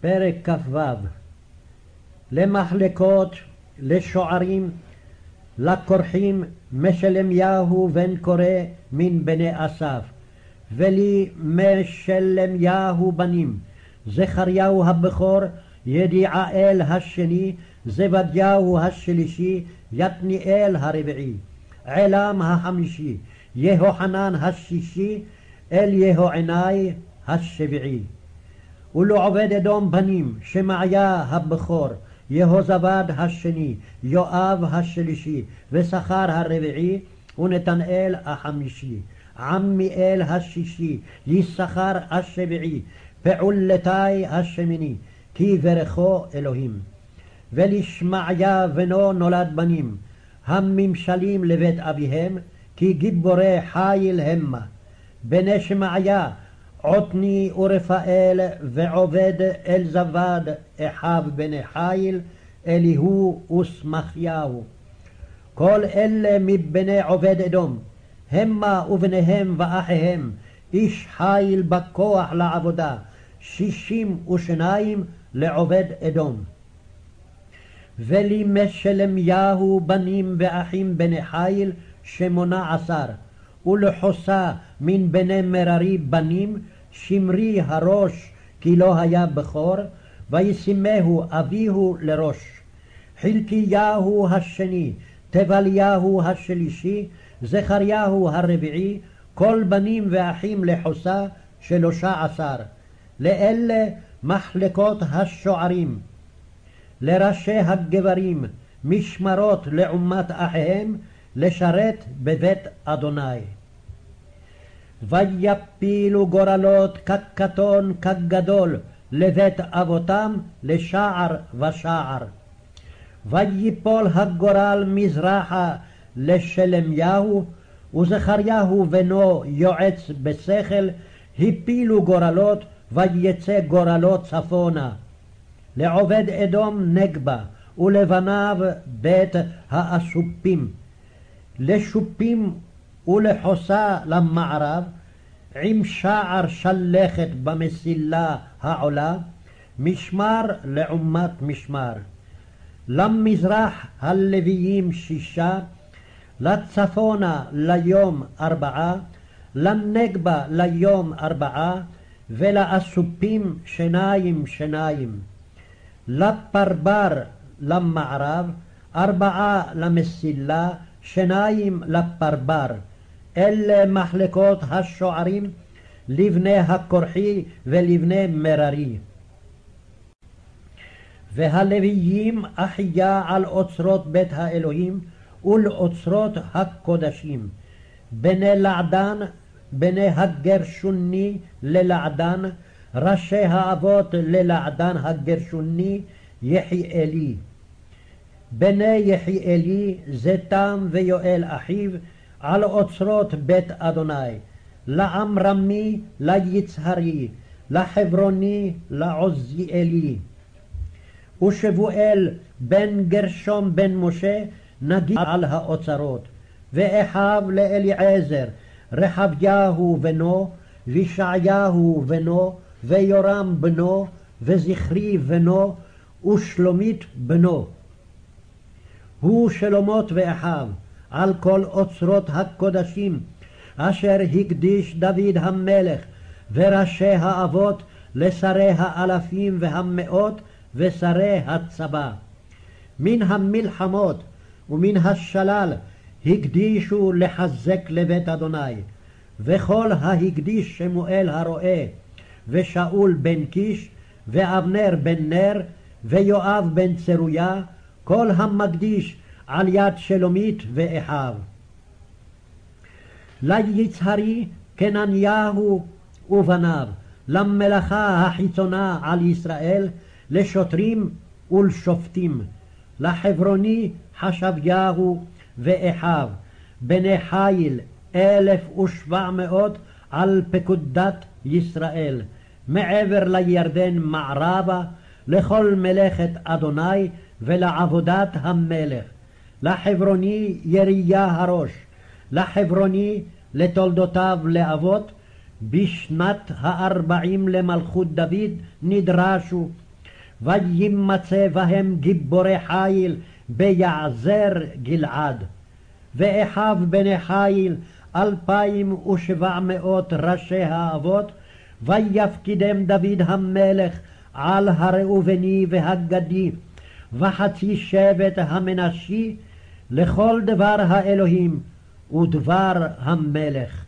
פרק כ"ו למחלקות, לשוערים, לכורחים, משלמיהו בן קורא מן בני אסף, ולי משלמיהו בנים, זכריהו הבכור, ידיעאל השני, זבדיהו השלישי, יתניאל הרביעי, עלם החמישי, יהוחנן השישי, אל יהוענאי השביעי. ולעובד אדום בנים, שמעיה הבכור, יהוזבד השני, יואב השלישי, ושכר הרביעי, ונתנאל החמישי, עמיאל השישי, יששכר השביעי, פעולתי השמיני, כי ברכו אלוהים. ולשמעיה בנו נולד בנים, הממשלים לבית אביהם, כי גיבורי חיל המה. בני שמעיה עותני ורפאל ועובד אל זבד אחיו בני חיל אליהו ושמחיהו. כל אלה מבני עובד אדום, המה ובניהם ואחיהם, איש חיל בכוח לעבודה, שישים ושניים לעובד אדום. ולמשלמיהו בנים ואחים בני חיל שמונה עשר, ולחוסה מן בני מררי בנים, שמרי הראש כי לא היה בכור, וישימהו אביהו לראש. חלקיהו השני, טבליהו השלישי, זכריהו הרביעי, כל בנים ואחים לחוסה שלושה עשר. לאלה מחלקות השוערים. לראשי הגברים, משמרות לעומת אחיהם, לשרת בבית אדוני. ויפילו גורלות כקטון כגדול לבית אבותם לשער ושער. ויפול הגורל מזרחה לשלמיהו, וזכריהו בנו יועץ בשכל, הפילו גורלות, ויצא גורלות צפונה. לעובד אדום נגבה, ולבניו בית האסופים. לשופים ולחוסה למערב, עם שער שלכת במסילה העולה, משמר לעומת משמר. למזרח הלוויים שישה, לצפונה ליום ארבעה, לנגבה ליום ארבעה, ולאסופים שניים שניים. לפרבר למערב, ארבעה למסילה, שניים לפרבר. אלה מחלקות השוערים לבני הכורחי ולבני מררי. והלוויים אחיה על אוצרות בית האלוהים ולאוצרות הקודשים. בני לעדן, בני הגרשוני ללעדן, ראשי האבות ללעדן הגרשוני, יחיאלי. בני יחיאלי, זתם ויואל אחיו, על אוצרות בית אדוני, לעמרמי, ליצהרי, לחברוני, לעוזיאלי. ושבואל בן גרשום בן משה נגיד על האוצרות, ואחיו לאליעזר, רחביהו בנו, וישעיהו בנו, ויורם בנו, וזכרי בנו, ושלומית בנו. הוא שלומות ואחיו, על כל אוצרות הקודשים, אשר הקדיש דוד המלך, וראשי האבות לשרי האלפים והמאות, ושרי הצבא. מן המלחמות ומן השלל הקדישו לחזק לבית אדוני, וכל ההקדיש שמואל הרועה, ושאול בן קיש, ואבנר בן נר, ויואב בן צרויה, כל המקדיש על יד שלומית ואחיו. ליצהרי כנניהו ובניו, למלאכה החיצונה על ישראל, לשוטרים ולשופטים, לחברוני חשביהו ואחיו, בני חיל אלף ושבע מאות על פקודת ישראל, מעבר לירדן מערבה, לכל מלאכת אדוני ולעבודת המלך. לחברוני יריה הראש, לחברוני לתולדותיו לאבות, בשנת הארבעים למלכות דוד נדרשו וימצא בהם גיבורי חיל ביעזר גלעד. ואחיו בני חיל אלפיים ושבע מאות ראשי האבות, ויפקידם דוד המלך על הראובני והגדי, וחצי שבט המנשי, לכל דבר האלוהים ודבר המלך.